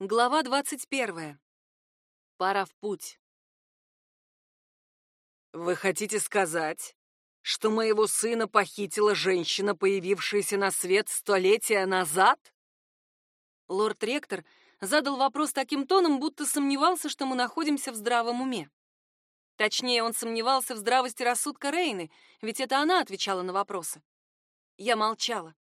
Глава двадцать первая. Пора в путь. Вы хотите сказать, что моего сына похитила женщина, появившаяся на свет столетия назад? Лорд-ректор задал вопрос таким тоном, будто сомневался, что мы находимся в здравом уме. Точнее, он сомневался в здравости рассудка Рейны, ведь это она отвечала на вопросы. Я молчала.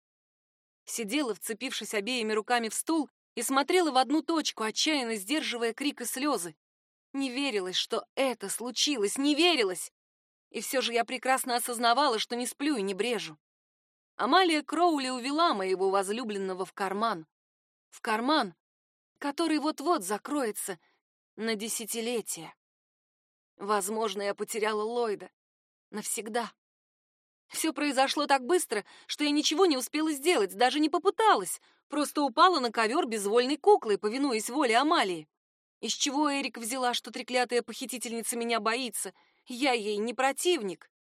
Сидела, вцепившись обеими руками в стул, и смотрела в одну точку, отчаянно сдерживая крик и слезы. Не верилось, что это случилось, не верилось. И все же я прекрасно осознавала, что не сплю и не брежу. Амалия Кроули увела моего возлюбленного в карман. В карман, который вот-вот закроется на десятилетия. Возможно, я потеряла Ллойда. Навсегда. Все произошло так быстро, что я ничего не успела сделать, даже не попыталась. Просто упала на ковер безвольной куклой, повинуясь воле Амалии. Из чего Эрик взяла, что треклятая похитительница меня боится? Я ей не противник.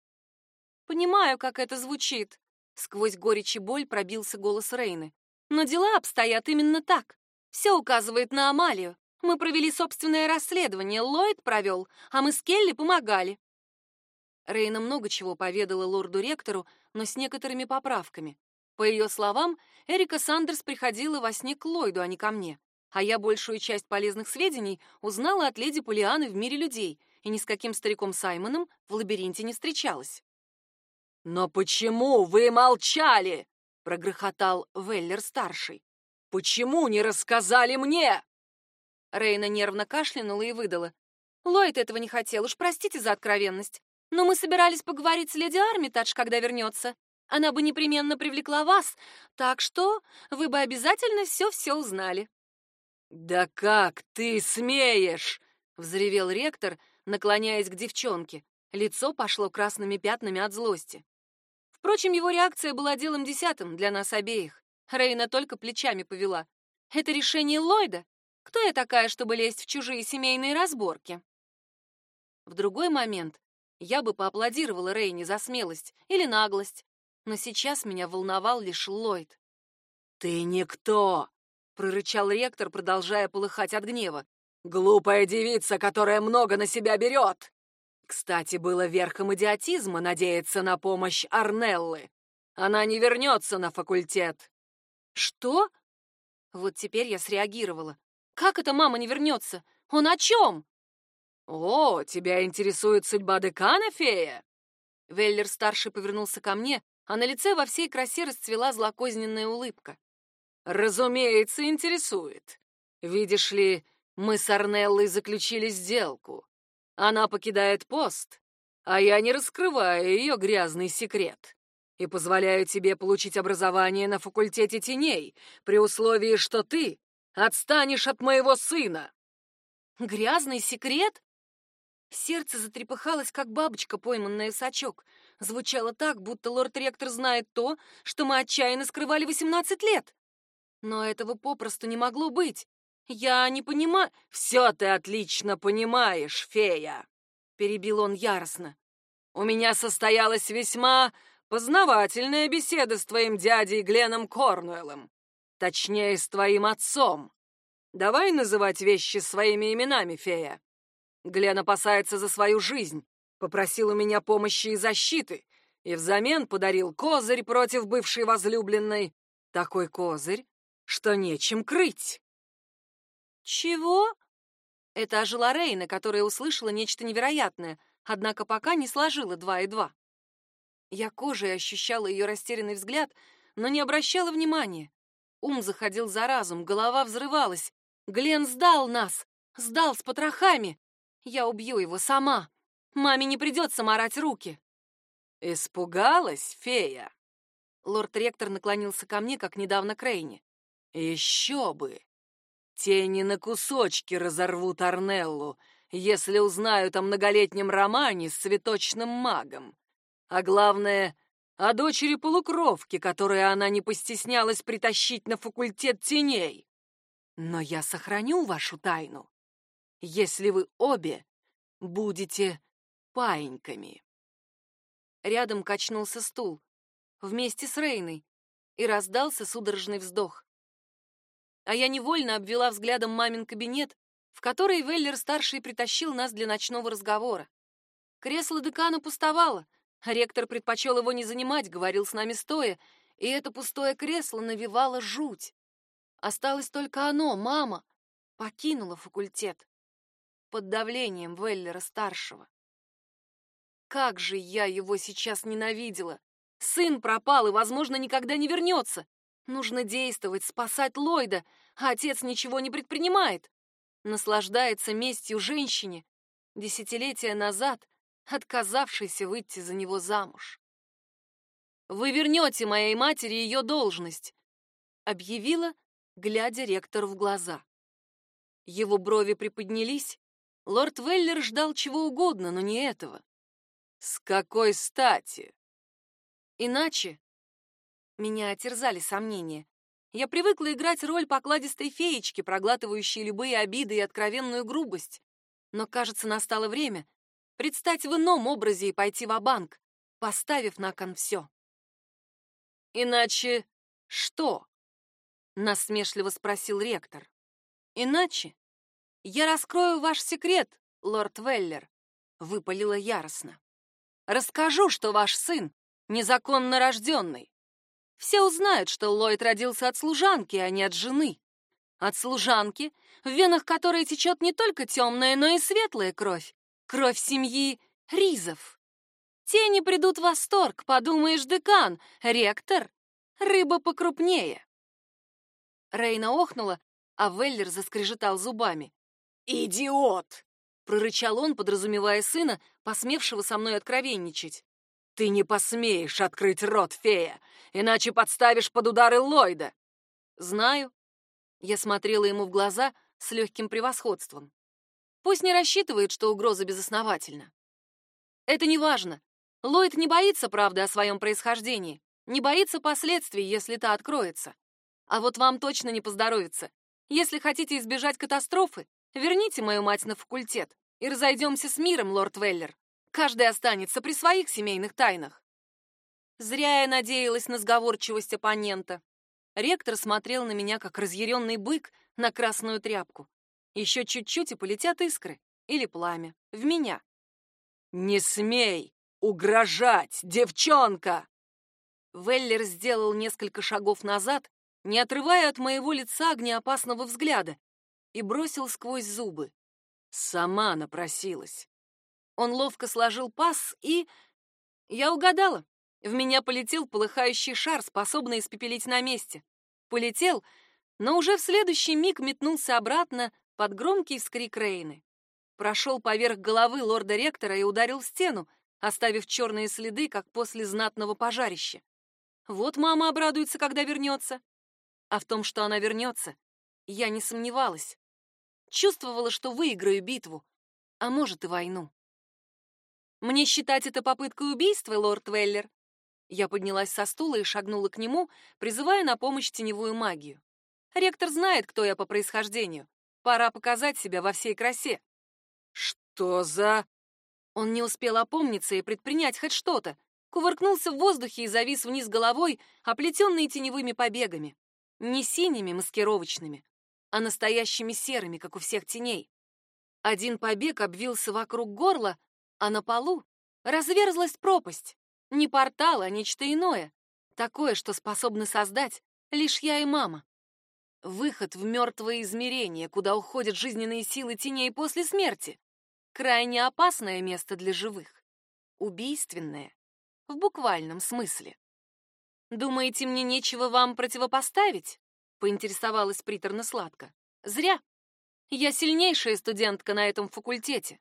Понимаю, как это звучит. Сквозь горечь и боль пробился голос Рейны. Но дела обстоят именно так. Все указывает на Амалию. Мы провели собственное расследование, Ллойд провел, а мы с Келли помогали. Рейна много чего поведала лорду-ректору, но с некоторыми поправками. По ее словам, Эрика Сандерс приходила во сне к Ллойду, а не ко мне. А я большую часть полезных сведений узнала от леди Полианы в мире людей и ни с каким стариком Саймоном в лабиринте не встречалась. «Но почему вы молчали?» — прогрохотал Веллер-старший. «Почему не рассказали мне?» Рейна нервно кашлянула и выдала. «Ллойд этого не хотел, уж простите за откровенность. Но мы собирались поговорить с леди Армитадж, когда вернется. Она бы непременно привлекла вас, так что вы бы обязательно все-все узнали». «Да как ты смеешь?» — взревел ректор, наклоняясь к девчонке. Лицо пошло красными пятнами от злости. Впрочем, его реакция была делом десятым для нас обеих. Рейна только плечами повела. «Это решение Ллойда? Кто я такая, чтобы лезть в чужие семейные разборки?» В другой момент я бы поаплодировала Рейне за смелость или наглость, но сейчас меня волновал лишь Ллойд. «Ты никто!» — прорычал ректор, продолжая полыхать от гнева. «Глупая девица, которая много на себя берет!» Кстати, было верхом идиотизма надеяться на помощь Арнеллы. Она не вернется на факультет. «Что?» Вот теперь я среагировала. «Как это мама не вернется? Он о чем?» «О, тебя интересует судьба декана, фея?» Веллер-старший повернулся ко мне, а на лице во всей красе расцвела злокозненная улыбка. «Разумеется, интересует. Видишь ли, мы с Арнеллой заключили сделку. Она покидает пост, а я не раскрываю ее грязный секрет и позволяю тебе получить образование на факультете теней при условии, что ты отстанешь от моего сына». «Грязный секрет?» Сердце затрепыхалось, как бабочка, пойманная в сачок. Звучало так, будто лорд-ректор знает то, что мы отчаянно скрывали 18 лет. Но этого попросту не могло быть. Я не понимаю... «Все ты отлично понимаешь, фея!» — перебил он яростно. «У меня состоялась весьма познавательная беседа с твоим дядей Гленом Корнуэллом. Точнее, с твоим отцом. Давай называть вещи своими именами, фея. Глен опасается за свою жизнь, попросил у меня помощи и защиты, и взамен подарил козырь против бывшей возлюбленной. Такой козырь, что нечем крыть. Чего? Это ожила Рейна, которая услышала нечто невероятное, однако пока не сложила два и два. Я кожей ощущала ее растерянный взгляд, но не обращала внимания. Ум заходил за разум, голова взрывалась. Глен сдал нас, сдал с потрохами. Я убью его сама. Маме не придется морать руки. Испугалась, фея? Лорд-ректор наклонился ко мне, как недавно к Рейне. Еще бы! Тени на кусочки разорвут Арнеллу, если узнают о многолетнем романе с цветочным магом. А главное, о дочери полукровки, которую она не постеснялась притащить на факультет теней. Но я сохраню вашу тайну если вы обе будете паиньками. Рядом качнулся стул, вместе с Рейной, и раздался судорожный вздох. а я невольно обвела взглядом мамин кабинет, в который Веллер-старший притащил нас для ночного разговора. Кресло декана пустовало, ректор предпочел его не занимать, говорил с нами стоя, и это пустое кресло навевало жуть. Осталось только оно, мама, покинула факультет под давлением Веллера-старшего. Как же я его сейчас ненавидела! Сын пропал и, возможно, никогда не вернется. Нужно действовать, спасать Ллойда, а отец ничего не предпринимает. Наслаждается местью женщине, десятилетия назад отказавшейся выйти за него замуж. «Вы вернете моей матери ее должность», — объявила, глядя ректору в глаза. Его брови приподнялись. Лорд Веллер ждал чего угодно, но не этого. «С какой стати?» Иначе меня терзали сомнения. Я привыкла играть роль покладистой феечки, проглатывающей любые обиды и откровенную грубость. Но, кажется, настало время предстать в ином образе и пойти в банк поставив на кон все. «Иначе что?» — насмешливо спросил ректор. «Иначе я раскрою ваш секрет, лорд Веллер», — выпалила яростно. «Расскажу, что ваш сын незаконно рожденный. Все узнают, что Ллойд родился от служанки, а не от жены. От служанки, в венах которой течет не только темная, но и светлая кровь. Кровь семьи Ризов. Те не придут в восторг, подумаешь, декан, ректор, рыба покрупнее. Рейна охнула, а Веллер заскрежетал зубами. «Идиот!» — прорычал он, подразумевая сына, посмевшего со мной откровенничать. «Ты не посмеешь открыть рот, фея, иначе подставишь под удары Ллойда!» «Знаю». Я смотрела ему в глаза с легким превосходством. Пусть не рассчитывает, что угроза безосновательна. Это не важно. Ллойд не боится правды о своем происхождении, не боится последствий, если та откроется. А вот вам точно не поздоровится. Если хотите избежать катастрофы, верните мою мать на факультет и разойдемся с миром, лорд Веллер. Каждый останется при своих семейных тайнах. Зря я надеялась на сговорчивость оппонента. Ректор смотрел на меня, как разъяренный бык на красную тряпку. Еще чуть-чуть и полетят искры или пламя в меня. «Не смей угрожать, девчонка!» Веллер сделал несколько шагов назад, не отрывая от моего лица огнеопасного взгляда, и бросил сквозь зубы. Сама напросилась. Он ловко сложил пас и... Я угадала. В меня полетел полыхающий шар, способный испепелить на месте. Полетел, но уже в следующий миг метнулся обратно под громкий вскрик Рейны. Прошел поверх головы лорда-ректора и ударил в стену, оставив черные следы, как после знатного пожарища. Вот мама обрадуется, когда вернется. А в том, что она вернется, я не сомневалась. Чувствовала, что выиграю битву, а может и войну. Мне считать это попыткой убийства, лорд Веллер? Я поднялась со стула и шагнула к нему, призывая на помощь теневую магию. Ректор знает, кто я по происхождению. Пора показать себя во всей красе. Что за... Он не успел опомниться и предпринять хоть что-то. Кувыркнулся в воздухе и завис вниз головой, оплетенный теневыми побегами. Не синими маскировочными, а настоящими серыми, как у всех теней. Один побег обвился вокруг горла, а на полу разверзлась пропасть. Не портал, а нечто иное. Такое, что способны создать лишь я и мама. Выход в мертвое измерение, куда уходят жизненные силы теней после смерти. Крайне опасное место для живых. Убийственное. В буквальном смысле. «Думаете, мне нечего вам противопоставить?» — поинтересовалась приторно-сладко. «Зря. Я сильнейшая студентка на этом факультете.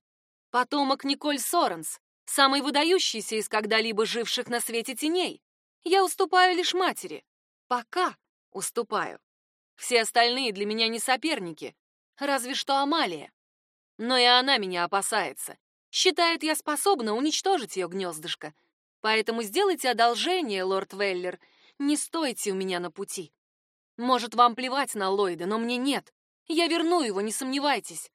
Потомок Николь Соренс, самый выдающийся из когда-либо живших на свете теней. Я уступаю лишь матери. Пока уступаю. Все остальные для меня не соперники, разве что Амалия. Но и она меня опасается. Считает, я способна уничтожить ее гнездышко. Поэтому сделайте одолжение, лорд Веллер, не стойте у меня на пути. Может, вам плевать на Ллойда, но мне нет. Я верну его, не сомневайтесь.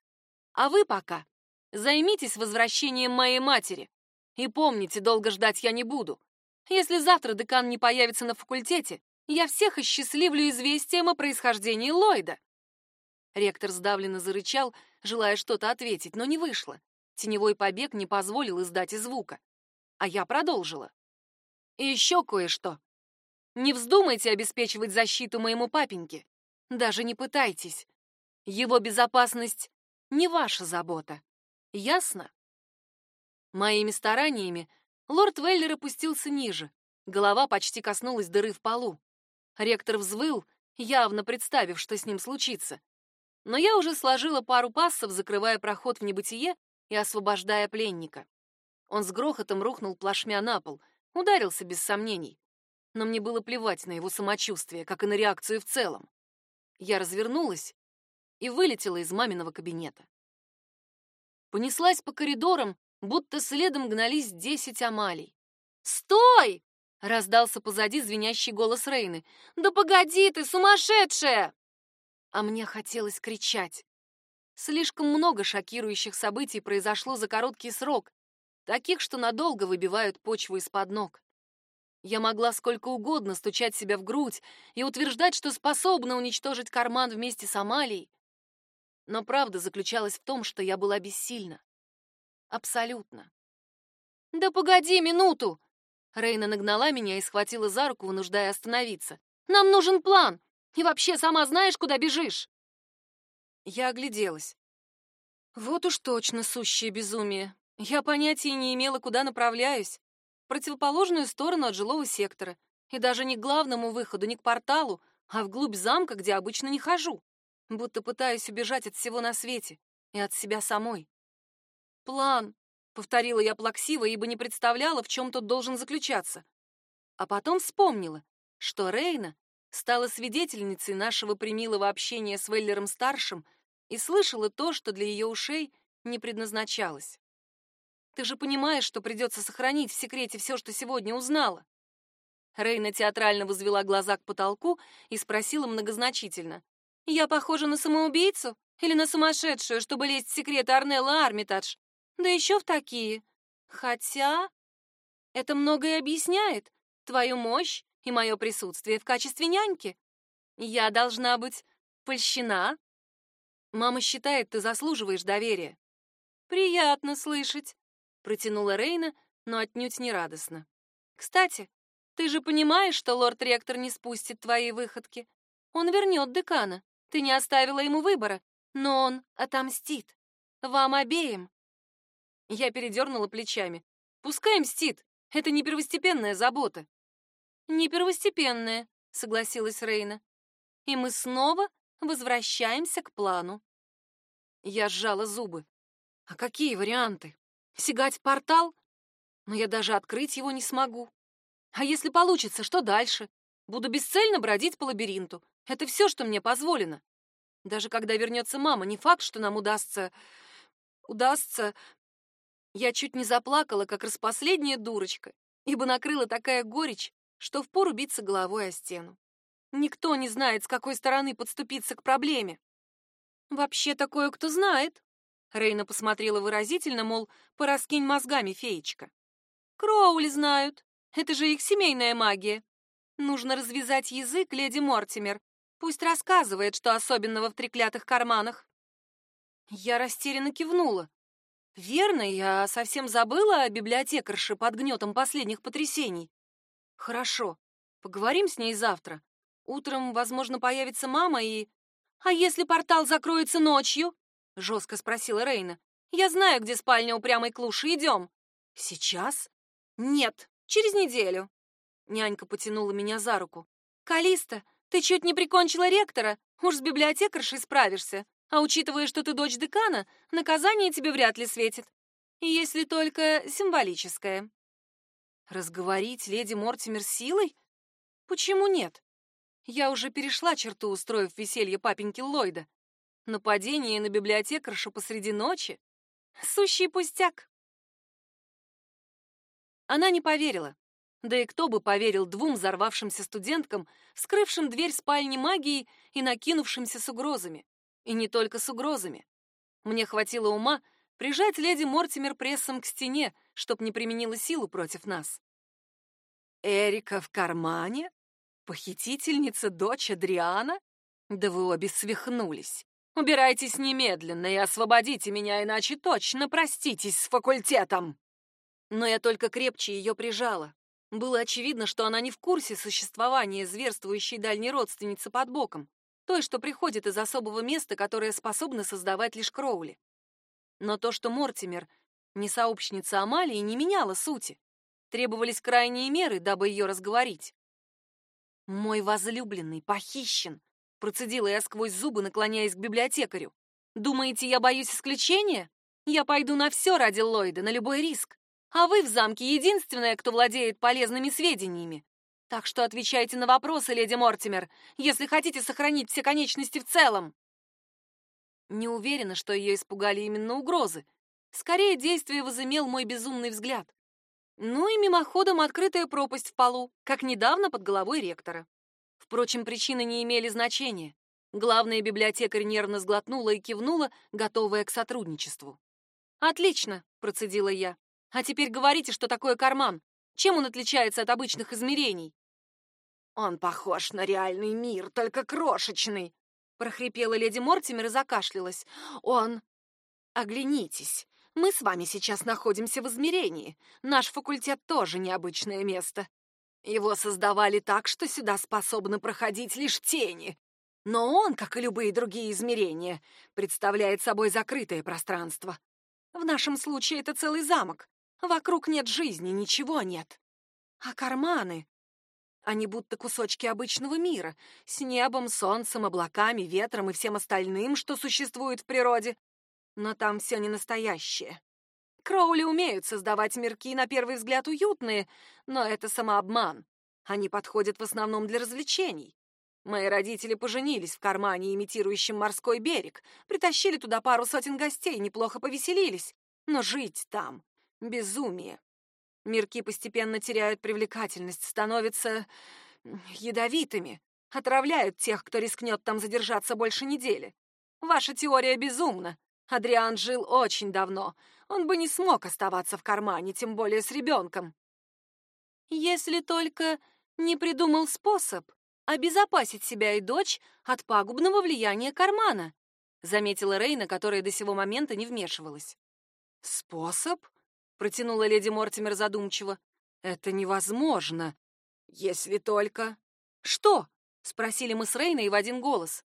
А вы пока Займитесь возвращением моей матери. И помните, долго ждать я не буду. Если завтра декан не появится на факультете, Я всех осчастливлю известием о происхождении Ллойда. Ректор сдавленно зарычал, желая что-то ответить, но не вышло. Теневой побег не позволил издать и звука. А я продолжила. И еще кое-что. Не вздумайте обеспечивать защиту моему папеньке. Даже не пытайтесь. Его безопасность не ваша забота. Ясно? Моими стараниями лорд Веллер опустился ниже. Голова почти коснулась дыры в полу. Ректор взвыл, явно представив, что с ним случится. Но я уже сложила пару пассов, закрывая проход в небытие и освобождая пленника. Он с грохотом рухнул плашмя на пол, ударился без сомнений. Но мне было плевать на его самочувствие, как и на реакцию в целом. Я развернулась и вылетела из маминого кабинета. Понеслась по коридорам, будто следом гнались десять амалий. «Стой!» — раздался позади звенящий голос Рейны. «Да погоди ты, сумасшедшая!» А мне хотелось кричать. Слишком много шокирующих событий произошло за короткий срок, таких, что надолго выбивают почву из-под ног. Я могла сколько угодно стучать себя в грудь и утверждать, что способна уничтожить карман вместе с Амалией. Но правда заключалась в том, что я была бессильна. Абсолютно. «Да погоди минуту!» Рейна нагнала меня и схватила за руку, вынуждая остановиться. «Нам нужен план! И вообще, сама знаешь, куда бежишь?» Я огляделась. Вот уж точно сущее безумие. Я понятия не имела, куда направляюсь. Противоположную сторону от жилого сектора. И даже не к главному выходу, не к порталу, а вглубь замка, где обычно не хожу. Будто пытаюсь убежать от всего на свете и от себя самой. «План», — повторила я плаксиво, ибо не представляла, в чем тот должен заключаться. А потом вспомнила, что Рейна стала свидетельницей нашего примилого общения с Веллером-старшим и слышала то, что для ее ушей не предназначалось. «Ты же понимаешь, что придется сохранить в секрете все, что сегодня узнала?» Рейна театрально возвела глаза к потолку и спросила многозначительно. «Я похожа на самоубийцу или на сумасшедшую, чтобы лезть в секреты Арнелла Армитадж? Да еще в такие. Хотя... Это многое объясняет. Твою мощь и мое присутствие в качестве няньки. Я должна быть польщена. Мама считает, ты заслуживаешь доверия. Приятно слышать, протянула Рейна, но отнюдь не радостно. Кстати, ты же понимаешь, что лорд-ректор не спустит твои выходки. Он вернет декана. Ты не оставила ему выбора, но он отомстит. Вам обеим. Я передернула плечами. Пускай мстит. Это не первостепенная забота. «Не первостепенное», — согласилась Рейна. «И мы снова возвращаемся к плану». Я сжала зубы. «А какие варианты? Сигать в портал? Но я даже открыть его не смогу. А если получится, что дальше? Буду бесцельно бродить по лабиринту. Это все, что мне позволено. Даже когда вернется мама, не факт, что нам удастся... Удастся... Я чуть не заплакала, как распоследняя дурочка, ибо накрыла такая горечь, что впору биться головой о стену. Никто не знает, с какой стороны подступиться к проблеме. Вообще такое кто знает. Рейна посмотрела выразительно, мол, пораскинь мозгами, феечка. Кроули знают. Это же их семейная магия. Нужно развязать язык леди Мортимер. Пусть рассказывает, что особенного в треклятых карманах. Я растерянно кивнула. Верно, я совсем забыла о библиотекарше под гнетом последних потрясений. Хорошо. Поговорим с ней завтра. Утром, возможно, появится мама и... А если портал закроется ночью? Жестко спросила Рейна. Я знаю, где спальня упрямой клуши. Идем. Сейчас? Нет, через неделю. Нянька потянула меня за руку. Калиста, ты чуть не прикончила ректора. Уж с библиотекаршей справишься. А учитывая, что ты дочь декана, наказание тебе вряд ли светит. Если только символическое. Разговорить леди Мортимер силой? Почему нет? Я уже перешла черту, устроив веселье папеньки Ллойда. Нападение на библиотекаршу посреди ночи? Сущий пустяк. Она не поверила. Да и кто бы поверил двум взорвавшимся студенткам, скрывшим дверь спальни магии и накинувшимся с угрозами. И не только с угрозами. Мне хватило ума прижать леди Мортимер прессом к стене, чтоб не применила силу против нас. «Эрика в кармане?» — Похитительница дочь Адриана? Да вы обе свихнулись. Убирайтесь немедленно и освободите меня, иначе точно проститесь с факультетом. Но я только крепче ее прижала. Было очевидно, что она не в курсе существования зверствующей дальней родственницы под боком, той, что приходит из особого места, которое способна создавать лишь Кроули. Но то, что Мортимер не сообщница Амалии, не меняло сути. Требовались крайние меры, дабы ее разговорить. «Мой возлюбленный похищен», — процедила я сквозь зубы, наклоняясь к библиотекарю. «Думаете, я боюсь исключения? Я пойду на все ради Ллойда, на любой риск. А вы в замке единственная, кто владеет полезными сведениями. Так что отвечайте на вопросы, леди Мортимер, если хотите сохранить все конечности в целом. Не уверена, что ее испугали именно угрозы. Скорее, действие возымел мой безумный взгляд. Ну и мимоходом открытая пропасть в полу, как недавно под головой ректора. Впрочем, причины не имели значения. Главная библиотекарь нервно сглотнула и кивнула, готовая к сотрудничеству. «Отлично», — процедила я. А теперь говорите, что такое карман. Чем он отличается от обычных измерений? Он похож на реальный мир, только крошечный, прохрипела леди Мортимер и закашлялась. Он Оглянитесь. Мы с вами сейчас находимся в измерении. Наш факультет тоже необычное место. Его создавали так, что сюда способны проходить лишь тени. Но он, как и любые другие измерения, представляет собой закрытое пространство. В нашем случае это целый замок. Вокруг нет жизни, ничего нет. А карманы? Они будто кусочки обычного мира, с небом, солнцем, облаками, ветром и всем остальным, что существует в природе. Но там все не настоящее. Кроули умеют создавать мирки, на первый взгляд, уютные, но это самообман. Они подходят в основном для развлечений. Мои родители поженились в кармане, имитирующем морской берег, притащили туда пару сотен гостей, неплохо повеселились. Но жить там Безумие. Мирки постепенно теряют привлекательность, становятся ядовитыми, отравляют тех, кто рискнет там задержаться больше недели. Ваша теория безумна. Адриан жил очень давно. Он бы не смог оставаться в кармане, тем более с ребенком. Если только не придумал способ обезопасить себя и дочь от пагубного влияния кармана, заметила Рейна, которая до сего момента не вмешивалась. Способ? протянула леди Мортимер задумчиво. Это невозможно. Если только Что? спросили мы с Рейной в один голос.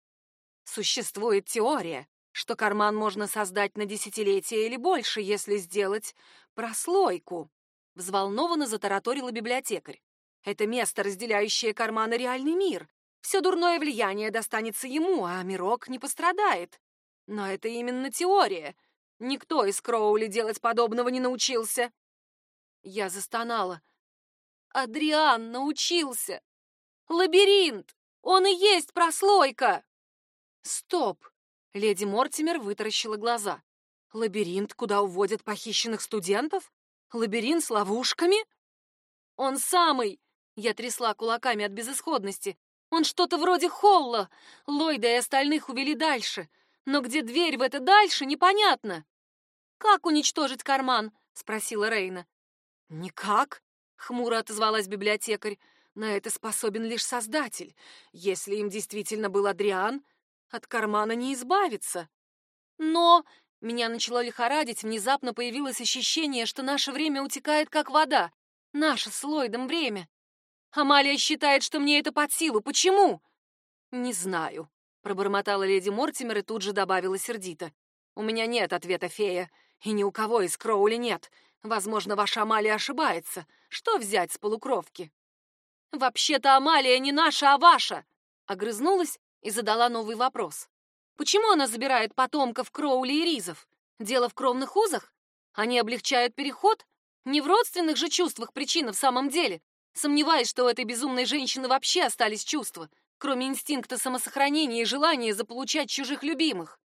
Существует теория, что карман можно создать на десятилетия или больше, если сделать прослойку. Взволнованно затараторила библиотекарь. Это место, разделяющее карман и реальный мир. Все дурное влияние достанется ему, а мирок не пострадает. Но это именно теория. Никто из Кроули делать подобного не научился. Я застонала. Адриан научился. Лабиринт! Он и есть прослойка! Стоп! Леди Мортимер вытаращила глаза. Лабиринт, куда уводят похищенных студентов? Лабиринт с ловушками? Он самый! Я трясла кулаками от безысходности. Он что-то вроде холла. Ллойда и остальных увели дальше. Но где дверь в это дальше, непонятно. «Как уничтожить карман?» — спросила Рейна. «Никак», — хмуро отозвалась библиотекарь. «На это способен лишь Создатель. Если им действительно был Адриан, от кармана не избавиться». «Но...» — меня начало лихорадить, внезапно появилось ощущение, что наше время утекает как вода. Наше с Ллойдом время. Амалия считает, что мне это под силу. Почему?» «Не знаю», — пробормотала леди Мортимер и тут же добавила сердито. «У меня нет ответа, фея. И ни у кого из Кроули нет. Возможно, ваша Амалия ошибается. Что взять с полукровки? Вообще-то Амалия не наша, а ваша. Огрызнулась и задала новый вопрос. Почему она забирает потомков Кроули и Ризов? Дело в кровных узах? Они облегчают переход? Не в родственных же чувствах причина в самом деле. Сомневаюсь, что у этой безумной женщины вообще остались чувства, кроме инстинкта самосохранения и желания заполучать чужих любимых.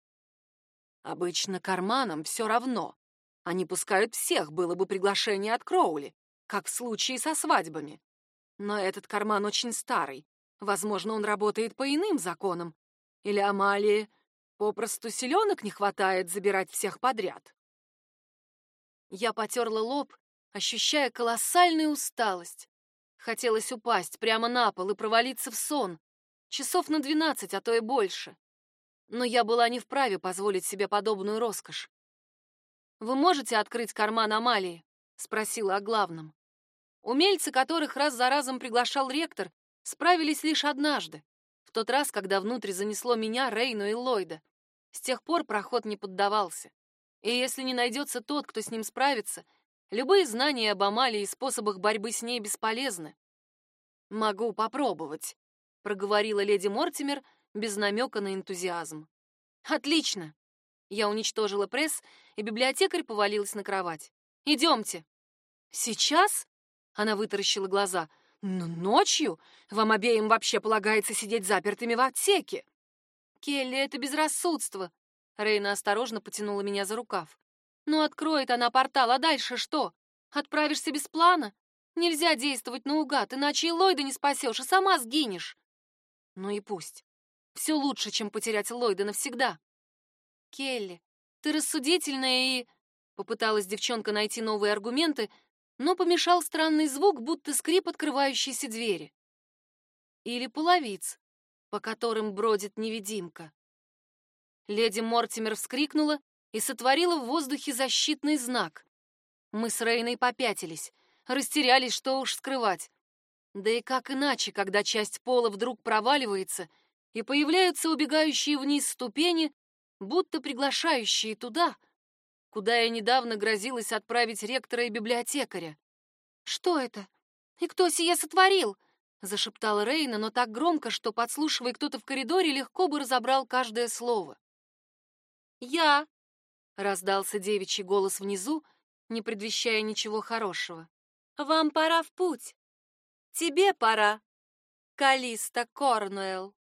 Обычно карманам все равно. Они пускают всех, было бы приглашение от Кроули, как в случае со свадьбами. Но этот карман очень старый. Возможно, он работает по иным законам. Или Амалии попросту селенок не хватает забирать всех подряд. Я потерла лоб, ощущая колоссальную усталость. Хотелось упасть прямо на пол и провалиться в сон. Часов на двенадцать, а то и больше. Но я была не вправе позволить себе подобную роскошь. «Вы можете открыть карман Амалии?» — спросила о главном. Умельцы, которых раз за разом приглашал ректор, справились лишь однажды, в тот раз, когда внутрь занесло меня, Рейну и Ллойда. С тех пор проход не поддавался. И если не найдется тот, кто с ним справится, любые знания об Амалии и способах борьбы с ней бесполезны. «Могу попробовать», — проговорила леди Мортимер без намека на энтузиазм. «Отлично!» Я уничтожила пресс, и библиотекарь повалилась на кровать. «Идемте!» «Сейчас?» — она вытаращила глаза. «Но ночью? Вам обеим вообще полагается сидеть запертыми в отсеке!» «Келли, это безрассудство!» Рейна осторожно потянула меня за рукав. «Ну, откроет она портал, а дальше что? Отправишься без плана? Нельзя действовать наугад, иначе и Ллойда не спасешь, и сама сгинешь!» «Ну и пусть. Все лучше, чем потерять Ллойда навсегда!» «Келли, ты рассудительная и...» Попыталась девчонка найти новые аргументы, но помешал странный звук, будто скрип открывающейся двери. Или половиц, по которым бродит невидимка. Леди Мортимер вскрикнула и сотворила в воздухе защитный знак. Мы с Рейной попятились, растерялись, что уж скрывать. Да и как иначе, когда часть пола вдруг проваливается и появляются убегающие вниз ступени, будто приглашающие туда, куда я недавно грозилась отправить ректора и библиотекаря. «Что это? И кто сие сотворил?» — зашептала Рейна, но так громко, что, подслушивая кто-то в коридоре, легко бы разобрал каждое слово. «Я!» — раздался девичий голос внизу, не предвещая ничего хорошего. «Вам пора в путь. Тебе пора, Калиста Корнуэлл».